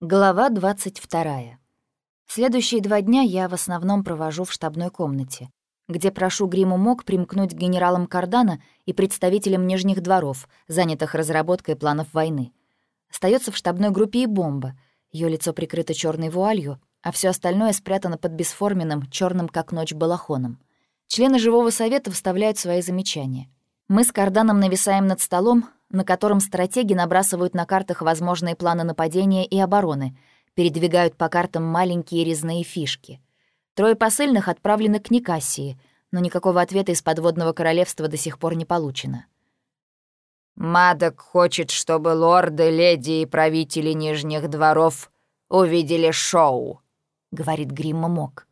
Глава 22. Следующие два дня я в основном провожу в штабной комнате, где прошу Гриму Мок примкнуть к генералам Кардана и представителям Нижних дворов, занятых разработкой планов войны. Остается в штабной группе и бомба. Ее лицо прикрыто черной вуалью, а все остальное спрятано под бесформенным, черным как ночь балахоном. Члены живого совета вставляют свои замечания. Мы с Карданом нависаем над столом, на котором стратеги набрасывают на картах возможные планы нападения и обороны, передвигают по картам маленькие резные фишки. Трое посыльных отправлены к Никасии, но никакого ответа из подводного королевства до сих пор не получено. «Мадок хочет, чтобы лорды, леди и правители Нижних дворов увидели шоу», — говорит Гримма Мок.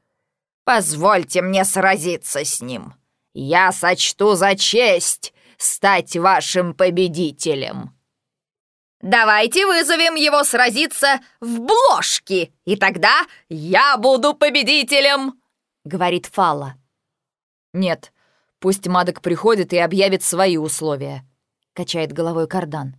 «Позвольте мне сразиться с ним. Я сочту за честь стать вашим победителем». «Давайте вызовем его сразиться в бложки, и тогда я буду победителем», — говорит Фала. «Нет, пусть Мадок приходит и объявит свои условия», — качает головой Кардан.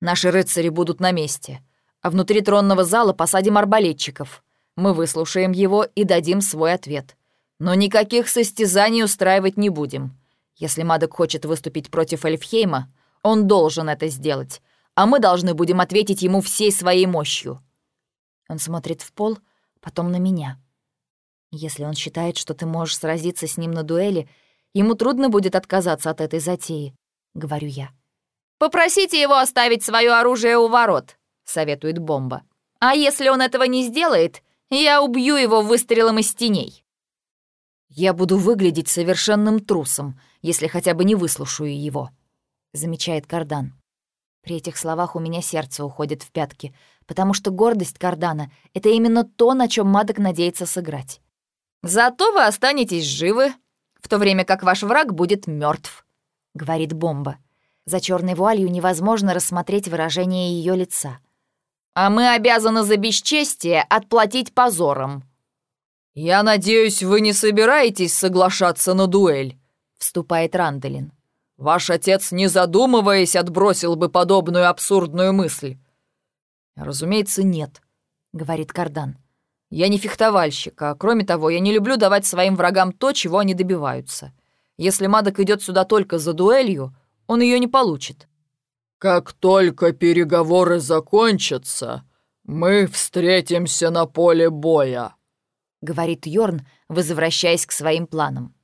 «Наши рыцари будут на месте, а внутри тронного зала посадим арбалетчиков. Мы выслушаем его и дадим свой ответ. Но никаких состязаний устраивать не будем. Если Мадок хочет выступить против Эльфхейма, он должен это сделать, а мы должны будем ответить ему всей своей мощью. Он смотрит в пол, потом на меня. Если он считает, что ты можешь сразиться с ним на дуэли, ему трудно будет отказаться от этой затеи, — говорю я. «Попросите его оставить свое оружие у ворот», — советует Бомба. «А если он этого не сделает, я убью его выстрелом из теней». «Я буду выглядеть совершенным трусом, если хотя бы не выслушаю его», — замечает Кардан. При этих словах у меня сердце уходит в пятки, потому что гордость Кардана — это именно то, на чем Мадок надеется сыграть. «Зато вы останетесь живы, в то время как ваш враг будет мертв, говорит Бомба. За черной вуалью невозможно рассмотреть выражение ее лица. «А мы обязаны за бесчестие отплатить позором», «Я надеюсь, вы не собираетесь соглашаться на дуэль», — вступает Ранделин. «Ваш отец, не задумываясь, отбросил бы подобную абсурдную мысль». «Разумеется, нет», — говорит Кардан. «Я не фехтовальщик, а кроме того, я не люблю давать своим врагам то, чего они добиваются. Если Мадок идет сюда только за дуэлью, он ее не получит». «Как только переговоры закончатся, мы встретимся на поле боя», говорит Йорн, возвращаясь к своим планам.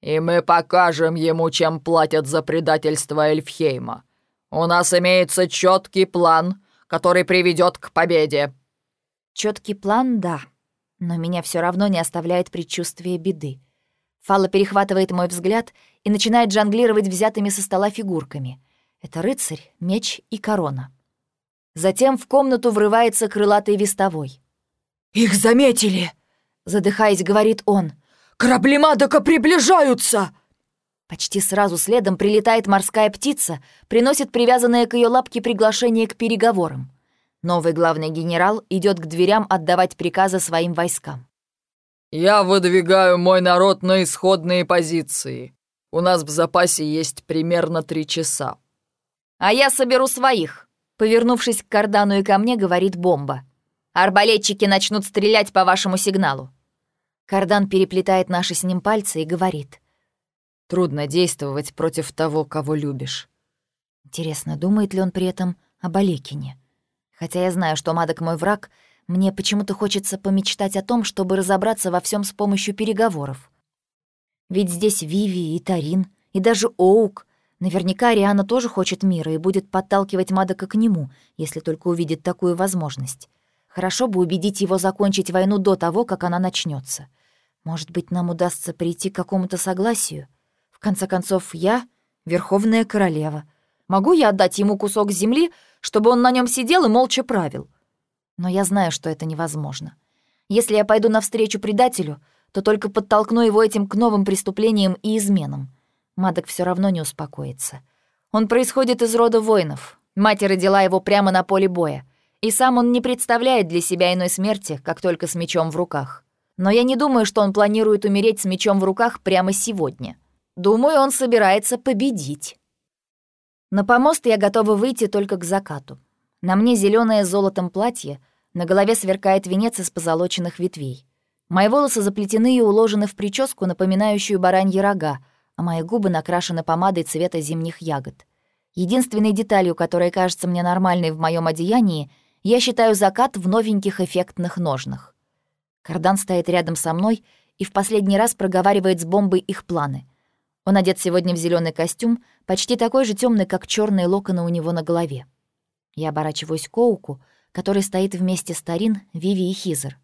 «И мы покажем ему, чем платят за предательство Эльфхейма. У нас имеется четкий план, который приведет к победе». Четкий план, да, но меня все равно не оставляет предчувствие беды. Фала перехватывает мой взгляд и начинает жонглировать взятыми со стола фигурками. Это рыцарь, меч и корона. Затем в комнату врывается крылатый вестовой. «Их заметили!» Задыхаясь, говорит он. «Корабли Мадока приближаются!» Почти сразу следом прилетает морская птица, приносит привязанное к ее лапке приглашение к переговорам. Новый главный генерал идет к дверям отдавать приказы своим войскам. «Я выдвигаю мой народ на исходные позиции. У нас в запасе есть примерно три часа». «А я соберу своих», — повернувшись к Кардану и ко мне, говорит Бомба. «Арбалетчики начнут стрелять по вашему сигналу. Кардан переплетает наши с ним пальцы и говорит. «Трудно действовать против того, кого любишь». Интересно, думает ли он при этом об Олекине? Хотя я знаю, что Мадок мой враг, мне почему-то хочется помечтать о том, чтобы разобраться во всем с помощью переговоров. Ведь здесь Виви и Тарин, и даже Оук. Наверняка Ариана тоже хочет мира и будет подталкивать Мадока к нему, если только увидит такую возможность. Хорошо бы убедить его закончить войну до того, как она начнется. Может быть, нам удастся прийти к какому-то согласию? В конце концов, я — Верховная Королева. Могу я отдать ему кусок земли, чтобы он на нем сидел и молча правил? Но я знаю, что это невозможно. Если я пойду навстречу предателю, то только подтолкну его этим к новым преступлениям и изменам. Мадок все равно не успокоится. Он происходит из рода воинов. Мать родила его прямо на поле боя. И сам он не представляет для себя иной смерти, как только с мечом в руках. Но я не думаю, что он планирует умереть с мечом в руках прямо сегодня. Думаю, он собирается победить. На помост я готова выйти только к закату. На мне зеленое золотом платье, На голове сверкает венец из позолоченных ветвей. Мои волосы заплетены и уложены в прическу, напоминающую бараньи рога, а мои губы накрашены помадой цвета зимних ягод. Единственной деталью, которая кажется мне нормальной в моем одеянии, я считаю закат в новеньких эффектных ножнах. Кардан стоит рядом со мной и в последний раз проговаривает с бомбой их планы. Он одет сегодня в зеленый костюм, почти такой же темный, как черные локоны у него на голове. Я оборачиваюсь к Оуку — который стоит вместе с Тарин, Виви и Хизер.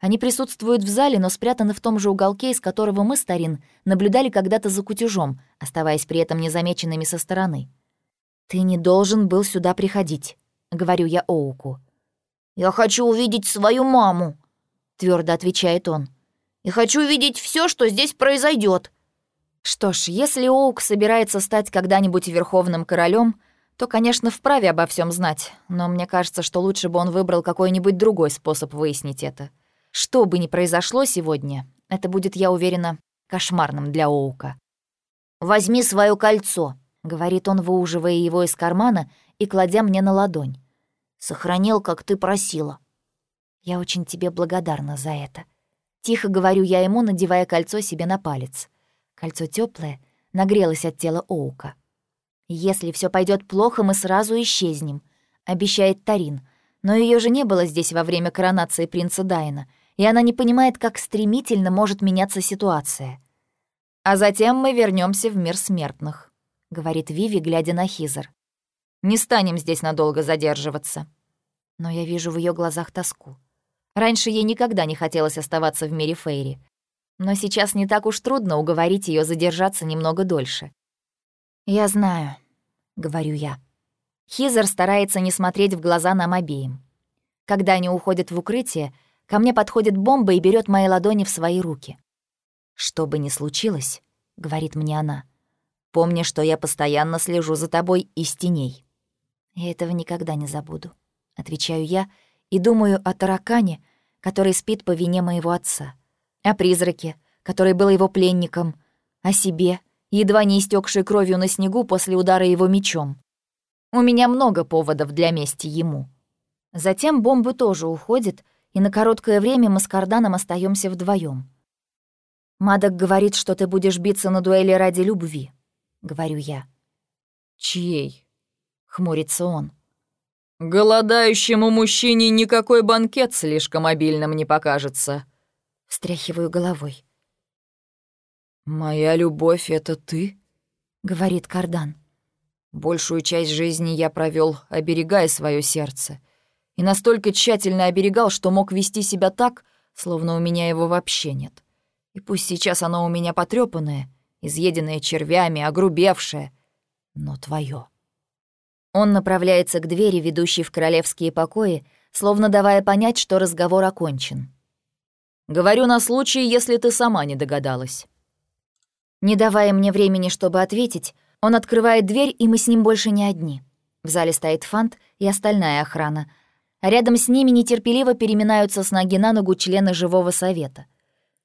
Они присутствуют в зале, но спрятаны в том же уголке, из которого мы, Старин, наблюдали когда-то за кутюжом, оставаясь при этом незамеченными со стороны. «Ты не должен был сюда приходить», — говорю я Оуку. «Я хочу увидеть свою маму», — твердо отвечает он. «И хочу видеть все, что здесь произойдет. Что ж, если Оук собирается стать когда-нибудь верховным королем, то, конечно, вправе обо всем знать, но мне кажется, что лучше бы он выбрал какой-нибудь другой способ выяснить это. Что бы ни произошло сегодня, это будет, я уверена, кошмарным для Оука. «Возьми свое кольцо», — говорит он, выуживая его из кармана и кладя мне на ладонь. «Сохранил, как ты просила». «Я очень тебе благодарна за это». Тихо говорю я ему, надевая кольцо себе на палец. Кольцо теплое, нагрелось от тела Оука. «Если все пойдет плохо, мы сразу исчезнем», — обещает Тарин. Но ее же не было здесь во время коронации принца Дайна, и она не понимает, как стремительно может меняться ситуация. «А затем мы вернемся в мир смертных», — говорит Виви, глядя на Хизер. «Не станем здесь надолго задерживаться». Но я вижу в ее глазах тоску. Раньше ей никогда не хотелось оставаться в мире Фейри. Но сейчас не так уж трудно уговорить ее задержаться немного дольше. «Я знаю», — говорю я. Хизер старается не смотреть в глаза нам обеим. Когда они уходят в укрытие, ко мне подходит бомба и берет мои ладони в свои руки. «Что бы ни случилось», — говорит мне она, — «помни, что я постоянно слежу за тобой из теней». «Я этого никогда не забуду», — отвечаю я и думаю о таракане, который спит по вине моего отца, о призраке, который был его пленником, о себе — едва не истекший кровью на снегу после удара его мечом. У меня много поводов для мести ему. Затем бомба тоже уходит, и на короткое время мы с Карданом остаемся вдвоем. «Мадок говорит, что ты будешь биться на дуэли ради любви», — говорю я. «Чьей?» — хмурится он. «Голодающему мужчине никакой банкет слишком обильным не покажется», — встряхиваю головой. «Моя любовь — это ты?» — говорит Кардан. «Большую часть жизни я провел, оберегая свое сердце. И настолько тщательно оберегал, что мог вести себя так, словно у меня его вообще нет. И пусть сейчас оно у меня потрёпанное, изъеденное червями, огрубевшее, но твое. Он направляется к двери, ведущей в королевские покои, словно давая понять, что разговор окончен. «Говорю на случай, если ты сама не догадалась». Не давая мне времени, чтобы ответить, он открывает дверь, и мы с ним больше не одни. В зале стоит Фант и остальная охрана. А рядом с ними нетерпеливо переминаются с ноги на ногу члены живого совета.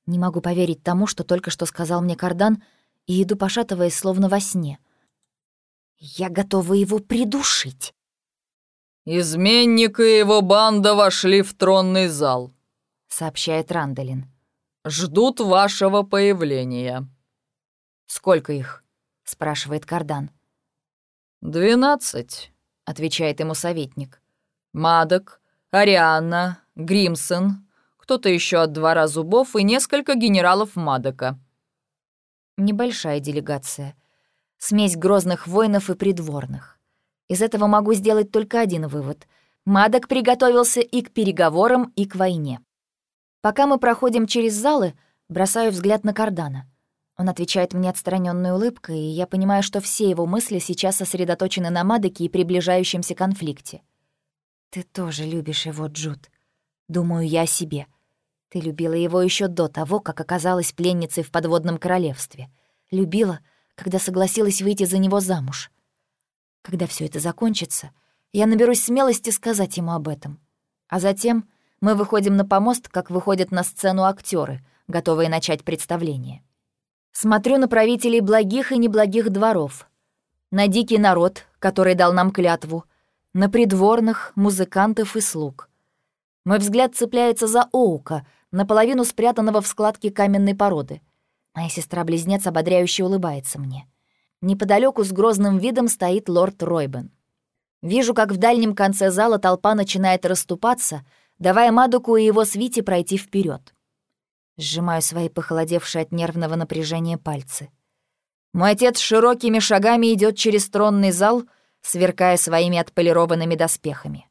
Не могу поверить тому, что только что сказал мне Кардан, и иду пошатываясь, словно во сне. Я готова его придушить. «Изменник и его банда вошли в тронный зал», — сообщает Рандалин. «Ждут вашего появления». «Сколько их?» — спрашивает Кардан. «Двенадцать», — отвечает ему советник. «Мадок, Арианна, Гримсон, кто-то еще от двора зубов и несколько генералов Мадока». Небольшая делегация. Смесь грозных воинов и придворных. Из этого могу сделать только один вывод. Мадок приготовился и к переговорам, и к войне. Пока мы проходим через залы, бросаю взгляд на Кардана — он отвечает мне отстраненной улыбкой, и я понимаю, что все его мысли сейчас сосредоточены на Мадоке и приближающемся конфликте. «Ты тоже любишь его, Джуд. Думаю я о себе. Ты любила его еще до того, как оказалась пленницей в подводном королевстве. Любила, когда согласилась выйти за него замуж. Когда все это закончится, я наберусь смелости сказать ему об этом. А затем мы выходим на помост, как выходят на сцену актеры, готовые начать представление. Смотрю на правителей благих и неблагих дворов, на дикий народ, который дал нам клятву, на придворных, музыкантов и слуг. Мой взгляд цепляется за Оука, наполовину спрятанного в складке каменной породы. Моя сестра-близнец ободряюще улыбается мне. Неподалеку с грозным видом стоит лорд Ройбен. Вижу, как в дальнем конце зала толпа начинает расступаться, давая Мадуку и его свите пройти вперед. Сжимаю свои похолодевшие от нервного напряжения пальцы. Мой отец широкими шагами идет через тронный зал, сверкая своими отполированными доспехами.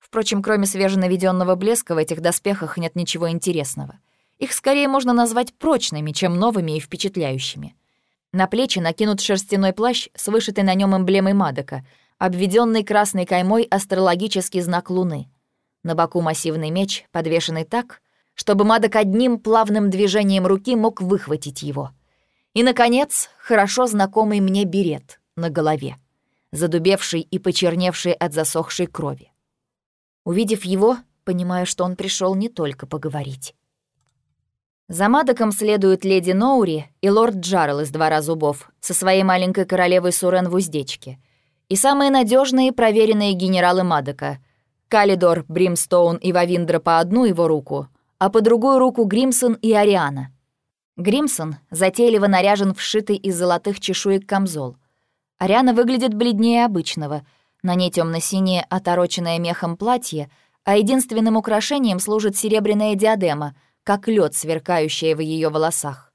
Впрочем, кроме свеженаведенного блеска в этих доспехах нет ничего интересного. Их скорее можно назвать прочными, чем новыми и впечатляющими. На плечи накинут шерстяной плащ с вышитой на нем эмблемой Мадока, обведенный красной каймой астрологический знак Луны. На боку массивный меч, подвешенный так, чтобы Мадок одним плавным движением руки мог выхватить его. И, наконец, хорошо знакомый мне берет на голове, задубевший и почерневший от засохшей крови. Увидев его, понимаю, что он пришел не только поговорить. За Мадоком следуют леди Ноури и лорд Джарл из «Двора зубов» со своей маленькой королевой Сурен в уздечке. И самые надежные проверенные генералы Мадока — Калидор, Бримстоун и Вавиндра по одну его руку, а по другую руку Гримсон и Ариана. Гримсон затейливо наряжен в шитый из золотых чешуек камзол. Ариана выглядит бледнее обычного — на ней темно-синее, отороченное мехом платье, а единственным украшением служит серебряная диадема, как лед, сверкающая в ее волосах.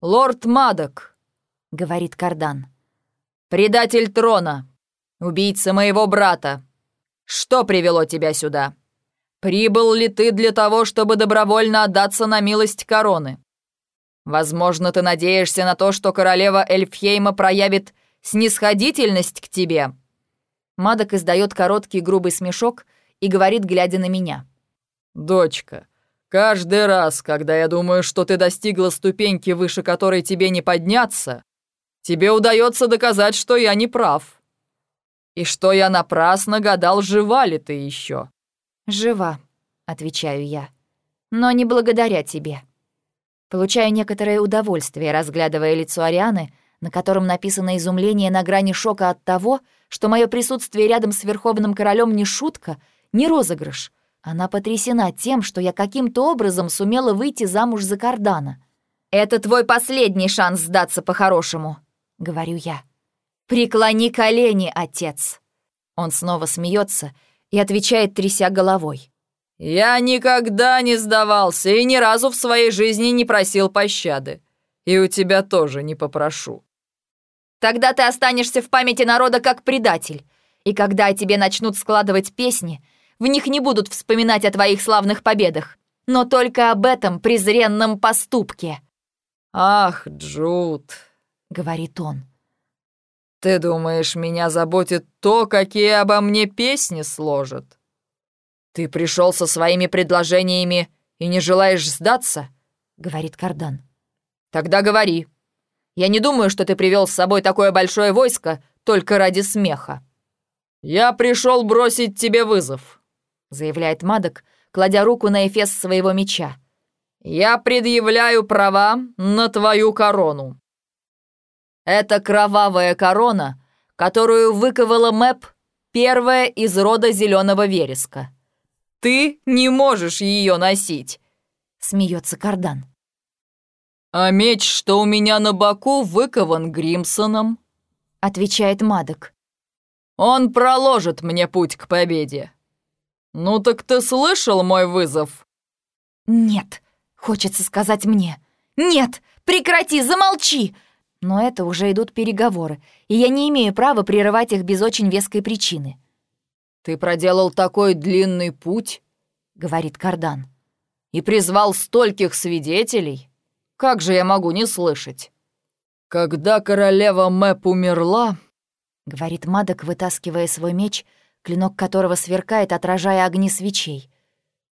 «Лорд Мадок», — говорит Кардан, — «предатель трона, убийца моего брата. Что привело тебя сюда? Прибыл ли ты для того, чтобы добровольно отдаться на милость короны? Возможно, ты надеешься на то, что королева Эльфхейма проявит снисходительность к тебе?» Мадок издает короткий грубый смешок и говорит, глядя на меня. «Дочка, каждый раз, когда я думаю, что ты достигла ступеньки, выше которой тебе не подняться, тебе удается доказать, что я не прав. И что я напрасно гадал, жива ли ты еще. «Жива», — отвечаю я, — «но не благодаря тебе». Получаю некоторое удовольствие, разглядывая лицо Арианы, на котором написано изумление на грани шока от того, что мое присутствие рядом с Верховным Королем не шутка, не розыгрыш. Она потрясена тем, что я каким-то образом сумела выйти замуж за Кардана. «Это твой последний шанс сдаться по-хорошему», — говорю я. «Преклони колени, отец». Он снова смеется и отвечает, тряся головой. «Я никогда не сдавался и ни разу в своей жизни не просил пощады. И у тебя тоже не попрошу». Тогда ты останешься в памяти народа как предатель. И когда о тебе начнут складывать песни, в них не будут вспоминать о твоих славных победах, но только об этом презренном поступке». «Ах, Джуд», — говорит он, — «ты думаешь, меня заботит то, какие обо мне песни сложат? Ты пришел со своими предложениями и не желаешь сдаться?» — говорит Кардан. «Тогда говори». Я не думаю, что ты привел с собой такое большое войско только ради смеха». «Я пришел бросить тебе вызов», — заявляет Мадок, кладя руку на эфес своего меча. «Я предъявляю права на твою корону». Это кровавая корона, которую выковала Мэп, первая из рода зеленого вереска. Ты не можешь ее носить, смеется Кардан. «А меч, что у меня на боку, выкован Гримсоном», — отвечает Мадок. «Он проложит мне путь к победе. Ну так ты слышал мой вызов?» «Нет», — хочется сказать мне. «Нет, прекрати, замолчи!» Но это уже идут переговоры, и я не имею права прерывать их без очень веской причины. «Ты проделал такой длинный путь», — говорит Кардан, «и призвал стольких свидетелей». Как же я могу не слышать?» «Когда королева Мэп умерла», — говорит Мадок, вытаскивая свой меч, клинок которого сверкает, отражая огни свечей.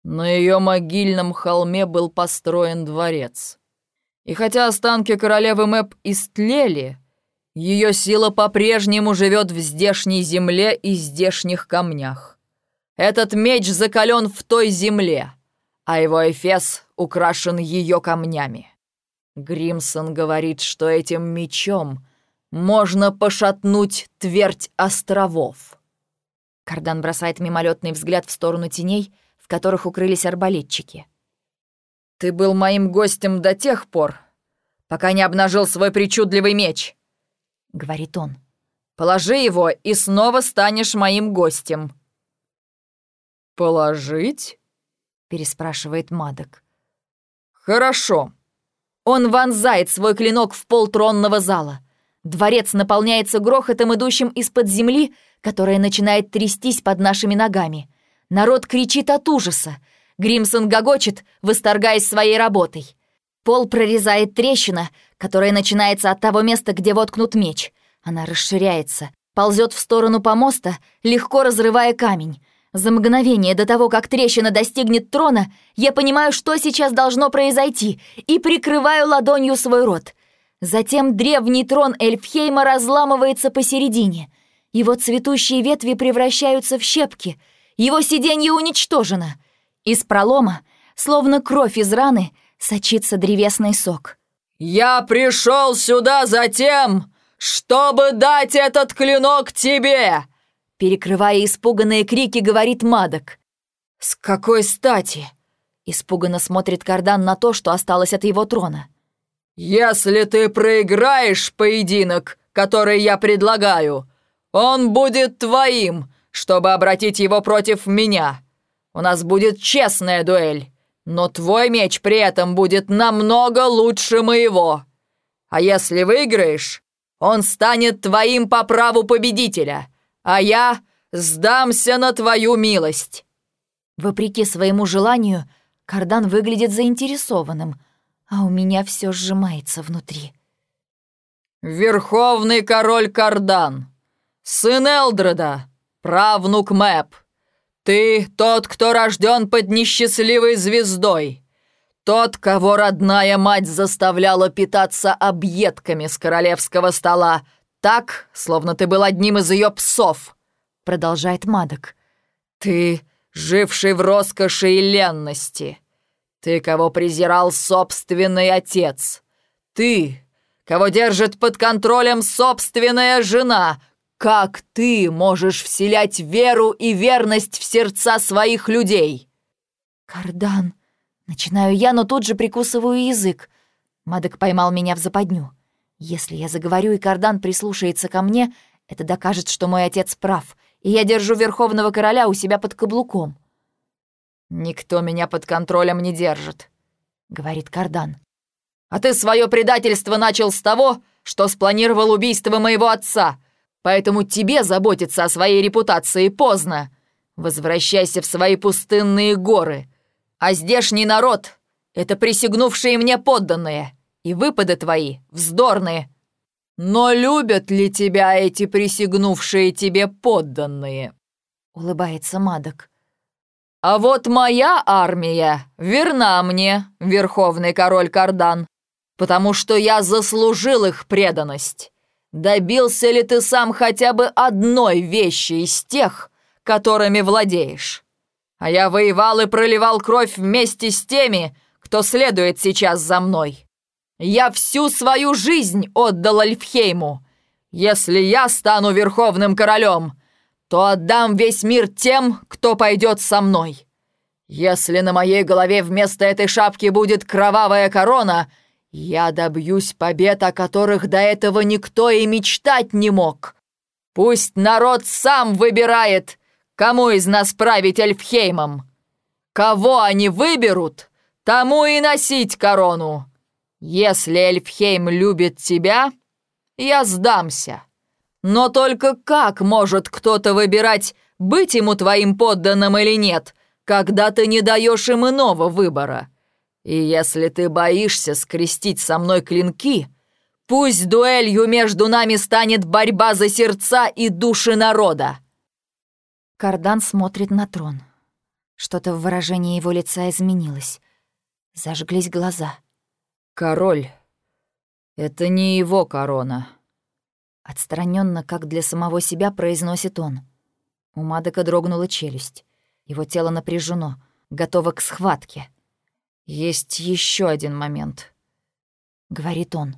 «На ее могильном холме был построен дворец. И хотя останки королевы Мэп истлели, ее сила по-прежнему живет в здешней земле и здешних камнях. Этот меч закален в той земле, а его эфес украшен ее камнями. Гримсон говорит, что этим мечом можно пошатнуть твердь островов. Кардан бросает мимолетный взгляд в сторону теней, в которых укрылись арбалетчики. «Ты был моим гостем до тех пор, пока не обнажил свой причудливый меч», — говорит он. «Положи его, и снова станешь моим гостем». «Положить?» — переспрашивает Мадок. «Хорошо». Он вонзает свой клинок в пол тронного зала. Дворец наполняется грохотом, идущим из-под земли, которая начинает трястись под нашими ногами. Народ кричит от ужаса. Гримсон гогочет, восторгаясь своей работой. Пол прорезает трещина, которая начинается от того места, где воткнут меч. Она расширяется, ползет в сторону помоста, легко разрывая камень. За мгновение до того, как трещина достигнет трона, я понимаю, что сейчас должно произойти, и прикрываю ладонью свой рот. Затем древний трон Эльфхейма разламывается посередине. Его цветущие ветви превращаются в щепки. Его сиденье уничтожено. Из пролома, словно кровь из раны, сочится древесный сок. «Я пришел сюда за тем, чтобы дать этот клинок тебе!» Перекрывая испуганные крики, говорит Мадок. «С какой стати?» Испуганно смотрит Кардан на то, что осталось от его трона. «Если ты проиграешь поединок, который я предлагаю, он будет твоим, чтобы обратить его против меня. У нас будет честная дуэль, но твой меч при этом будет намного лучше моего. А если выиграешь, он станет твоим по праву победителя, а я сдамся на твою милость». Вопреки своему желанию, Кардан выглядит заинтересованным — а у меня все сжимается внутри. «Верховный король Кардан, сын Элдреда, правнук Мэп, ты тот, кто рожден под несчастливой звездой, тот, кого родная мать заставляла питаться объедками с королевского стола, так, словно ты был одним из ее псов», — продолжает Мадок. «Ты, живший в роскоши и ленности». Ты, кого презирал собственный отец. Ты, кого держит под контролем собственная жена. Как ты можешь вселять веру и верность в сердца своих людей? Кардан. Начинаю я, но тут же прикусываю язык. Мадок поймал меня в западню. Если я заговорю, и Кардан прислушается ко мне, это докажет, что мой отец прав, и я держу Верховного Короля у себя под каблуком. «Никто меня под контролем не держит», — говорит Кардан. «А ты свое предательство начал с того, что спланировал убийство моего отца, поэтому тебе заботиться о своей репутации поздно. Возвращайся в свои пустынные горы. А здешний народ — это присягнувшие мне подданные, и выпады твои вздорные. Но любят ли тебя эти присягнувшие тебе подданные?» Улыбается Мадок. А вот моя армия верна мне, верховный король Кардан, потому что я заслужил их преданность. Добился ли ты сам хотя бы одной вещи из тех, которыми владеешь? А я воевал и проливал кровь вместе с теми, кто следует сейчас за мной. Я всю свою жизнь отдал Альфхейму. Если я стану верховным королем, то отдам весь мир тем, кто пойдет со мной. Если на моей голове вместо этой шапки будет кровавая корона, я добьюсь побед, о которых до этого никто и мечтать не мог. Пусть народ сам выбирает, кому из нас править Эльфхеймом. Кого они выберут, тому и носить корону. Если Эльфхейм любит тебя, я сдамся». Но только как может кто-то выбирать, быть ему твоим подданным или нет, когда ты не даешь им иного выбора? И если ты боишься скрестить со мной клинки, пусть дуэлью между нами станет борьба за сердца и души народа!» Кардан смотрит на трон. Что-то в выражении его лица изменилось. Зажглись глаза. «Король, это не его корона», Отстраненно, как для самого себя, произносит он. У Мадока дрогнула челюсть. Его тело напряжено, готово к схватке. «Есть еще один момент», — говорит он.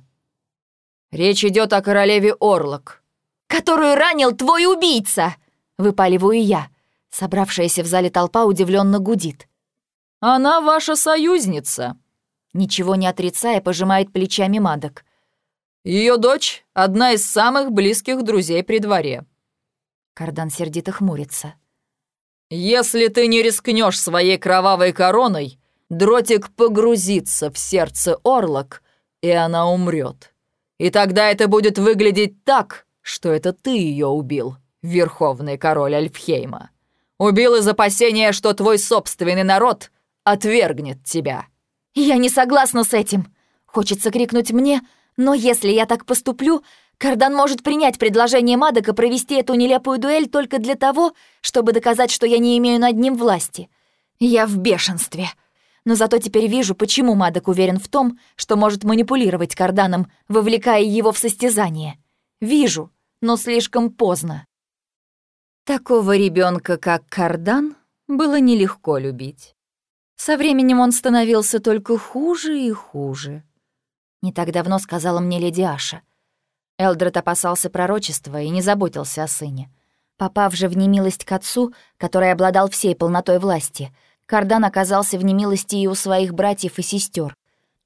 «Речь идет о королеве Орлок». «Которую ранил твой убийца!» — выпаливаю я. Собравшаяся в зале толпа удивленно гудит. «Она ваша союзница», Ничего не отрицая, пожимает плечами Мадок. Ее дочь — одна из самых близких друзей при дворе. Кардан сердито хмурится. «Если ты не рискнешь своей кровавой короной, дротик погрузится в сердце Орлок, и она умрет. И тогда это будет выглядеть так, что это ты ее убил, верховный король Альфхейма. Убил из опасения, что твой собственный народ отвергнет тебя». «Я не согласна с этим!» Хочется крикнуть мне, но если я так поступлю, Кардан может принять предложение Мадока провести эту нелепую дуэль только для того, чтобы доказать, что я не имею над ним власти. Я в бешенстве. Но зато теперь вижу, почему Мадок уверен в том, что может манипулировать Карданом, вовлекая его в состязание. Вижу, но слишком поздно. Такого ребенка, как Кардан, было нелегко любить. Со временем он становился только хуже и хуже. Не так давно сказала мне леди Аша. Элдред опасался пророчества и не заботился о сыне. Попав же в немилость к отцу, который обладал всей полнотой власти, Кардан оказался в немилости и у своих братьев и сестер.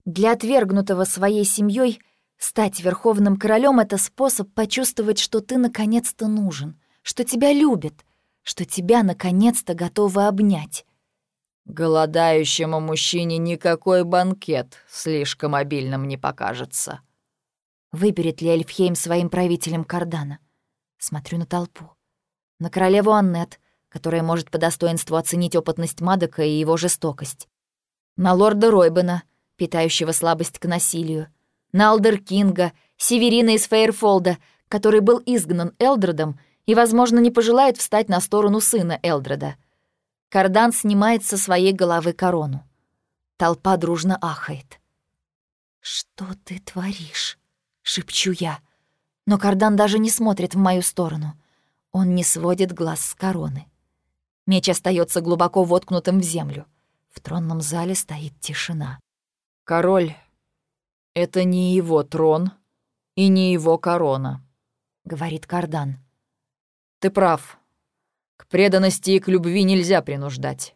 Для отвергнутого своей семьей стать верховным королем это способ почувствовать, что ты наконец-то нужен, что тебя любят, что тебя наконец-то готовы обнять. Голодающему мужчине никакой банкет слишком обильным не покажется. Выберет ли Эльфхейм своим правителем Кардана? Смотрю на толпу. На королеву Аннет, которая может по достоинству оценить опытность Мадока и его жестокость. На лорда Ройбена, питающего слабость к насилию. На Алдер Кинга, Северина из Фейерфолда, который был изгнан Элдредом и, возможно, не пожелает встать на сторону сына Элдреда. Кардан снимает со своей головы корону. Толпа дружно ахает. «Что ты творишь?» — шепчу я. Но кардан даже не смотрит в мою сторону. Он не сводит глаз с короны. Меч остается глубоко воткнутым в землю. В тронном зале стоит тишина. «Король — это не его трон и не его корона», — говорит Кардан. «Ты прав. Преданности и к любви нельзя принуждать.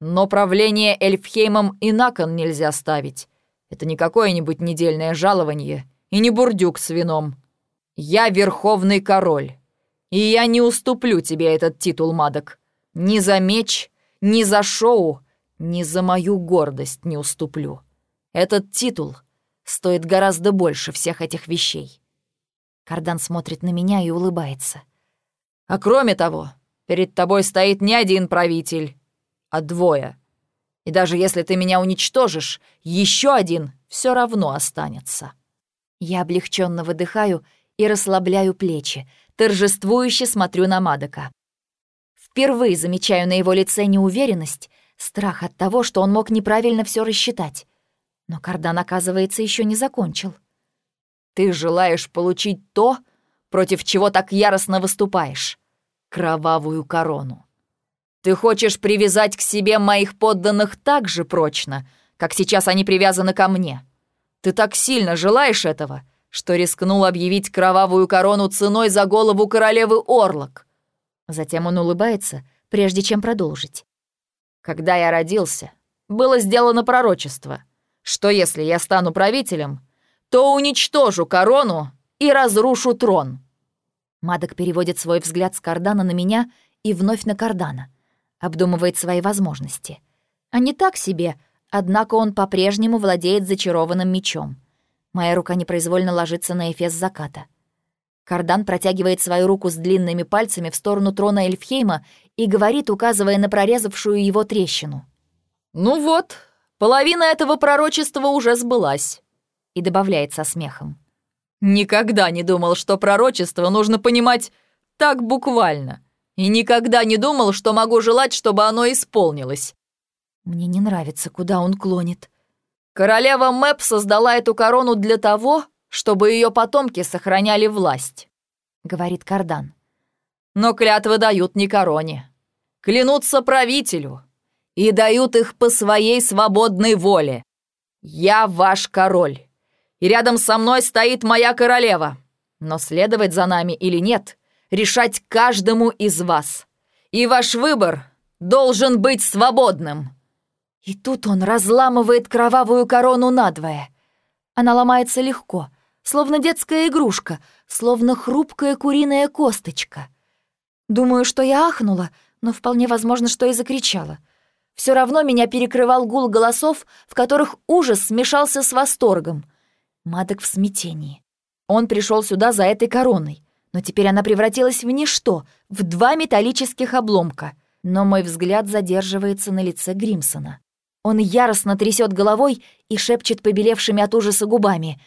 Но правление Эльфхеймом и на кон нельзя ставить. Это не какое-нибудь недельное жалование — и не бурдюк с вином. Я верховный король, и я не уступлю тебе этот титул, Мадок. Ни за меч, ни за шоу, ни за мою гордость не уступлю. Этот титул стоит гораздо больше всех этих вещей. Кардан смотрит на меня и улыбается. А кроме того, перед тобой стоит не один правитель, а двое. И даже если ты меня уничтожишь, еще один все равно останется. Я облегченно выдыхаю и расслабляю плечи, торжествующе смотрю на Мадока. Впервые замечаю на его лице неуверенность, страх от того, что он мог неправильно все рассчитать. Но Кардан, оказывается, еще не закончил. «Ты желаешь получить то, против чего так яростно выступаешь — кровавую корону. Ты хочешь привязать к себе моих подданных так же прочно, как сейчас они привязаны ко мне. Ты так сильно желаешь этого, что рискнул объявить кровавую корону ценой за голову королевы Орлок». Затем он улыбается, прежде чем продолжить. «Когда я родился, было сделано пророчество, что если я стану правителем, то уничтожу корону и разрушу трон». Мадок переводит свой взгляд с Кардана на меня и вновь на Кардана. Обдумывает свои возможности. А не так себе, Однако он по-прежнему владеет зачарованным мечом. Моя рука непроизвольно ложится на эфес заката. Кардан протягивает свою руку с длинными пальцами в сторону трона Эльфхейма и говорит, указывая на прорезавшую его трещину. «Ну вот, половина этого пророчества уже сбылась», и добавляет со смехом. «Никогда не думал, что пророчество нужно понимать так буквально, и никогда не думал, что могу желать, чтобы оно исполнилось. Мне не нравится, куда он клонит. Королева Мэп создала эту корону для того, чтобы ее потомки сохраняли власть, говорит Кардан. Но клятвы дают не короне. Клянутся правителю и дают их по своей свободной воле. Я ваш король, и рядом со мной стоит моя королева. Но следовать за нами или нет, решать каждому из вас. И ваш выбор должен быть свободным». И тут он разламывает кровавую корону надвое. Она ломается легко, словно детская игрушка, словно хрупкая куриная косточка. Думаю, что я ахнула, но вполне возможно, что и закричала. Все равно меня перекрывал гул голосов, в которых ужас смешался с восторгом. Мадок в смятении. Он пришел сюда за этой короной, но теперь она превратилась в ничто, в два металлических обломка. Но мой взгляд задерживается на лице Гримсона. Он яростно трясет головой и шепчет побелевшими от ужаса губами.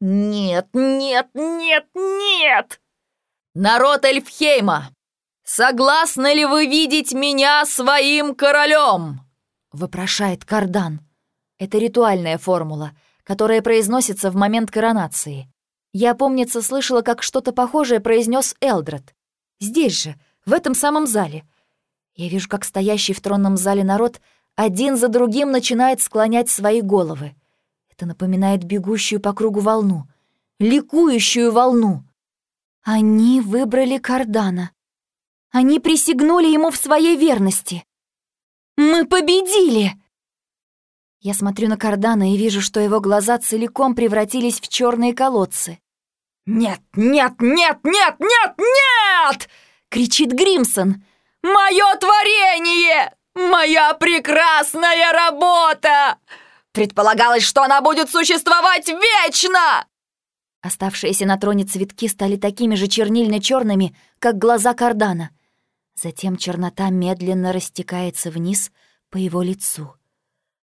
«Нет, нет, нет, нет!» «Народ Эльфхейма, согласны ли вы видеть меня своим королем?» вопрошает Кардан. Это ритуальная формула, которая произносится в момент коронации. Я, помнится, слышала, как что-то похожее произнес Элдред. Здесь же, в этом самом зале. Я вижу, как стоящий в тронном зале народ один за другим начинает склонять свои головы. Это напоминает бегущую по кругу волну, ликующую волну. Они выбрали Кардана. Они присягнули ему в своей верности. Мы победили! Я смотрю на Кардана и вижу, что его глаза целиком превратились в черные колодцы. «Нет, нет, нет, нет, нет, нет!» — кричит Гримсон. «Мое творение! Моя прекрасная работа! Предполагалось, что она будет существовать вечно!» Оставшиеся на троне цветки стали такими же чернильно-черными, как глаза Кардана. Затем чернота медленно растекается вниз по его лицу.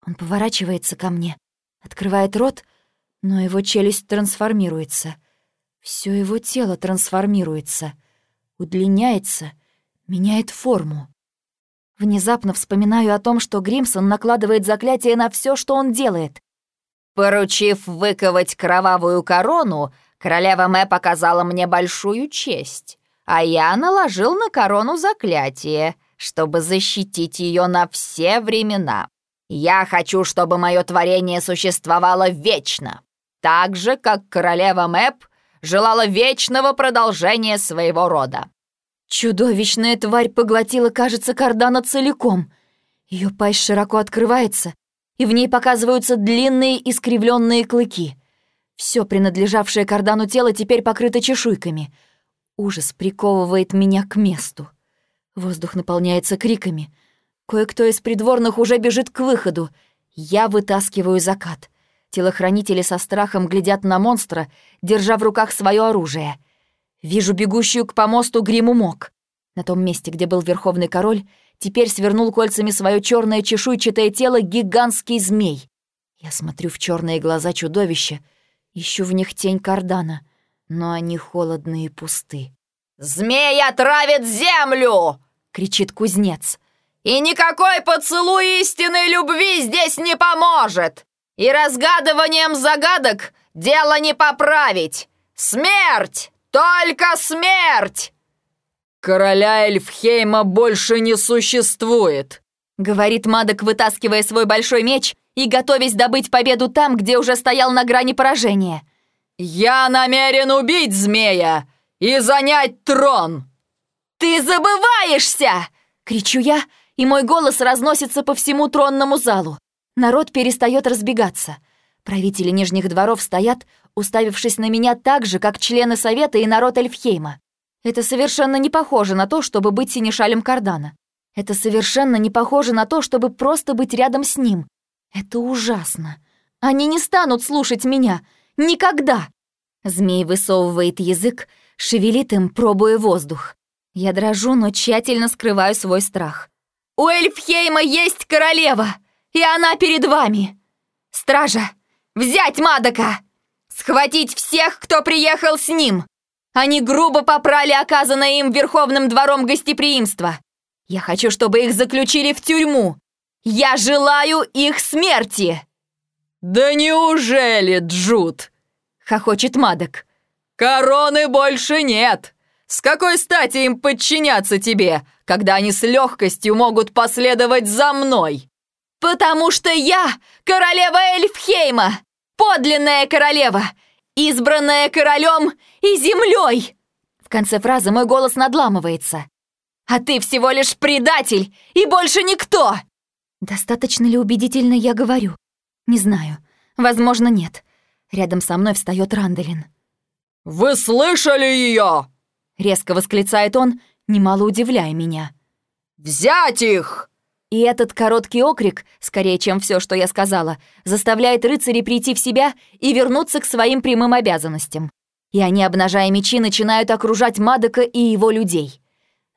Он поворачивается ко мне, открывает рот, но его челюсть трансформируется. Все его тело трансформируется, удлиняется, меняет форму. Внезапно вспоминаю о том, что Гримсон накладывает заклятие на все, что он делает. Поручив выковать кровавую корону, королева Мэ показала мне большую честь, а я наложил на корону заклятие, чтобы защитить ее на все времена. Я хочу, чтобы мое творение существовало вечно, так же, как королева Мэп желала вечного продолжения своего рода. Чудовищная тварь поглотила, кажется, кардана целиком. Ее пасть широко открывается, и в ней показываются длинные искривленные клыки. Все принадлежавшее кардану тело теперь покрыто чешуйками. Ужас приковывает меня к месту. Воздух наполняется криками. Кое-кто из придворных уже бежит к выходу. Я вытаскиваю закат. Телохранители со страхом глядят на монстра, держа в руках свое оружие. Вижу бегущую к помосту гриму Мок. На том месте, где был Верховный Король, теперь свернул кольцами свое черное чешуйчатое тело гигантский змей. Я смотрю в черные глаза чудовища, ищу в них тень кардана, но они холодные и пусты. «Змей отравит землю!» — кричит кузнец. «И никакой поцелуй истинной любви здесь не поможет! И разгадыванием загадок дело не поправить! Смерть! Только смерть!» «Короля Эльфхейма больше не существует», — говорит Мадок, вытаскивая свой большой меч и готовясь добыть победу там, где уже стоял на грани поражения. «Я намерен убить змея и занять трон!» «Ты забываешься!» — кричу я, и мой голос разносится по всему тронному залу. Народ перестает разбегаться. Правители Нижних дворов стоят, уставившись на меня так же, как члены Совета и народ Эльфхейма. Это совершенно не похоже на то, чтобы быть синешалем Кардана. Это совершенно не похоже на то, чтобы просто быть рядом с ним. Это ужасно. Они не станут слушать меня. Никогда. Змей высовывает язык, шевелит им, пробуя воздух. Я дрожу, но тщательно скрываю свой страх. «У Эльфхейма есть королева!» и она перед вами! Стража, взять Мадока! Схватить всех, кто приехал с ним! Они грубо попрали оказанное им Верховным двором гостеприимство. Я хочу, чтобы их заключили в тюрьму. Я желаю их смерти!» «Да неужели, Джуд?» — хохочет Мадок. «Короны больше нет! С какой стати им подчиняться тебе, когда они с легкостью могут последовать за мной?» «Потому что я королева Эльфхейма, подлинная королева, избранная королем и землей!» В конце фразы мой голос надламывается. А ты всего лишь предатель и больше никто!» Достаточно ли убедительно я говорю? Не знаю. Возможно, нет. Рядом со мной встает Ранделин. «Вы слышали ее?» Резко восклицает он, немало удивляя меня. «Взять их!» И этот короткий окрик, скорее, чем все, что я сказала, заставляет рыцарей прийти в себя и вернуться к своим прямым обязанностям. И они, обнажая мечи, начинают окружать Мадока и его людей.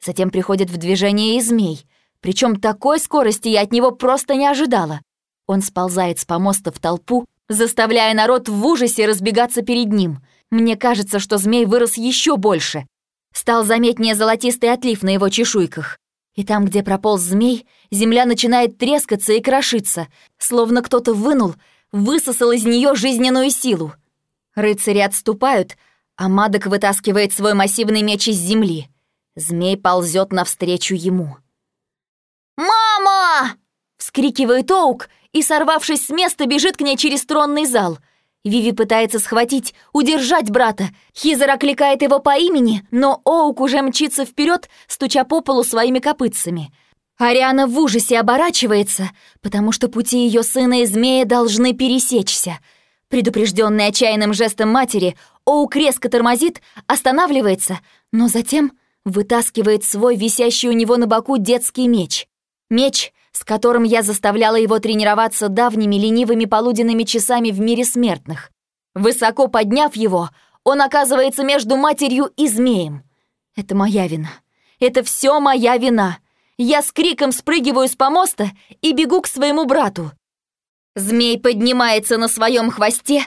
Затем приходит в движение и змей. Причем такой скорости я от него просто не ожидала. Он сползает с помоста в толпу, заставляя народ в ужасе разбегаться перед ним. Мне кажется, что змей вырос еще больше. Стал заметнее золотистый отлив на его чешуйках. И там, где прополз змей, земля начинает трескаться и крошиться, словно кто-то вынул, высосал из нее жизненную силу. Рыцари отступают, а Мадок вытаскивает свой массивный меч из земли. Змей ползет навстречу ему. «Мама!» — вскрикивает Оук и, сорвавшись с места, бежит к ней через тронный зал. Виви пытается схватить, удержать брата. Хизер окликает его по имени, но Оук уже мчится вперед, стуча по полу своими копытцами. Ариана в ужасе оборачивается, потому что пути ее сына и змея должны пересечься. Предупрежденный отчаянным жестом матери, Оук резко тормозит, останавливается, но затем вытаскивает свой висящий у него на боку детский меч. Меч, с которым я заставляла его тренироваться давними ленивыми полуденными часами в мире смертных. Высоко подняв его, он оказывается между матерью и змеем. Это моя вина. Это все моя вина. Я с криком спрыгиваю с помоста и бегу к своему брату. Змей поднимается на своем хвосте,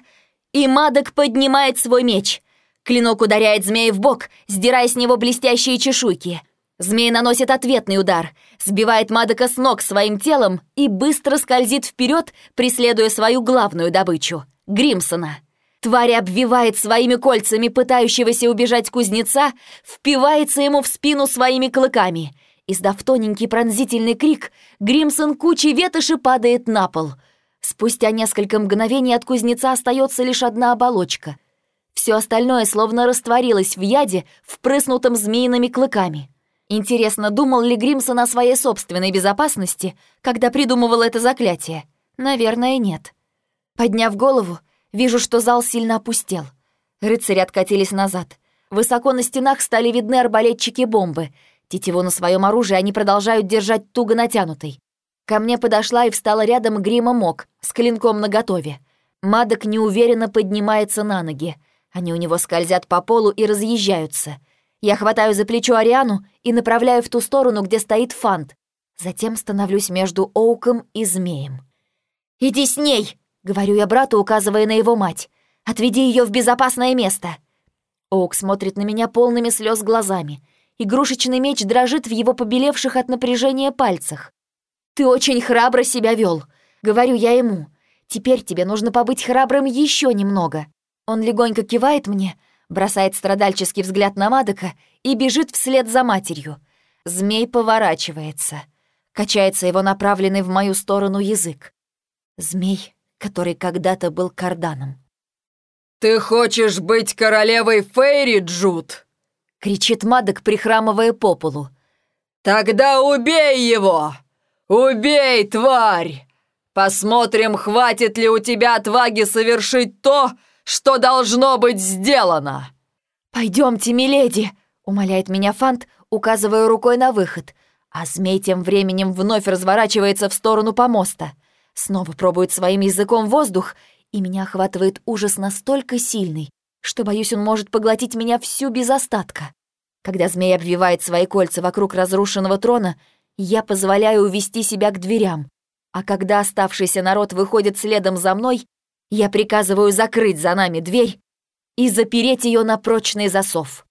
и Мадок поднимает свой меч. Клинок ударяет змея в бок, сдирая с него блестящие чешуйки. Змей наносит ответный удар, сбивает Мадока с ног своим телом и быстро скользит вперед, преследуя свою главную добычу — Гримсона. Тварь обвивает своими кольцами пытающегося убежать кузнеца, впивается ему в спину своими клыками. Издав тоненький пронзительный крик, Гримсон кучей ветоши падает на пол. Спустя несколько мгновений от кузнеца остается лишь одна оболочка. Все остальное словно растворилось в яде, впрыснутом змеиными клыками. Интересно, думал ли Гримсон о своей собственной безопасности, когда придумывал это заклятие? Наверное, нет. Подняв голову, вижу, что зал сильно опустел. Рыцари откатились назад. Высоко на стенах стали видны арбалетчики бомбы. Тетиву на своем оружии они продолжают держать туго натянутой. Ко мне подошла и встала рядом Грима Мок с клинком наготове. Мадок неуверенно поднимается на ноги. Они у него скользят по полу и разъезжаются — я хватаю за плечо Ариану и направляю в ту сторону, где стоит Фант. Затем становлюсь между Оуком и Змеем. «Иди с ней!» — говорю я брату, указывая на его мать. «Отведи ее в безопасное место!» Оук смотрит на меня полными слез глазами. Игрушечный меч дрожит в его побелевших от напряжения пальцах. «Ты очень храбро себя вел, говорю я ему. «Теперь тебе нужно побыть храбрым еще немного». Он легонько кивает мне — бросает страдальческий взгляд на Мадока и бежит вслед за матерью. Змей поворачивается. Качается его направленный в мою сторону язык. Змей, который когда-то был карданом. «Ты хочешь быть королевой Фейри, Джуд?» — кричит Мадок, прихрамывая по полу. «Тогда убей его! Убей, тварь! Посмотрим, хватит ли у тебя отваги совершить то, что должно быть сделано!» «Пойдемте, миледи!» — умоляет меня Фант, указывая рукой на выход. А змей тем временем вновь разворачивается в сторону помоста. Снова пробует своим языком воздух, и меня охватывает ужас настолько сильный, что, боюсь, он может поглотить меня всю без остатка. Когда змей обвивает свои кольца вокруг разрушенного трона, я позволяю увести себя к дверям. А когда оставшийся народ выходит следом за мной, я приказываю закрыть за нами дверь и запереть ее на прочный засов.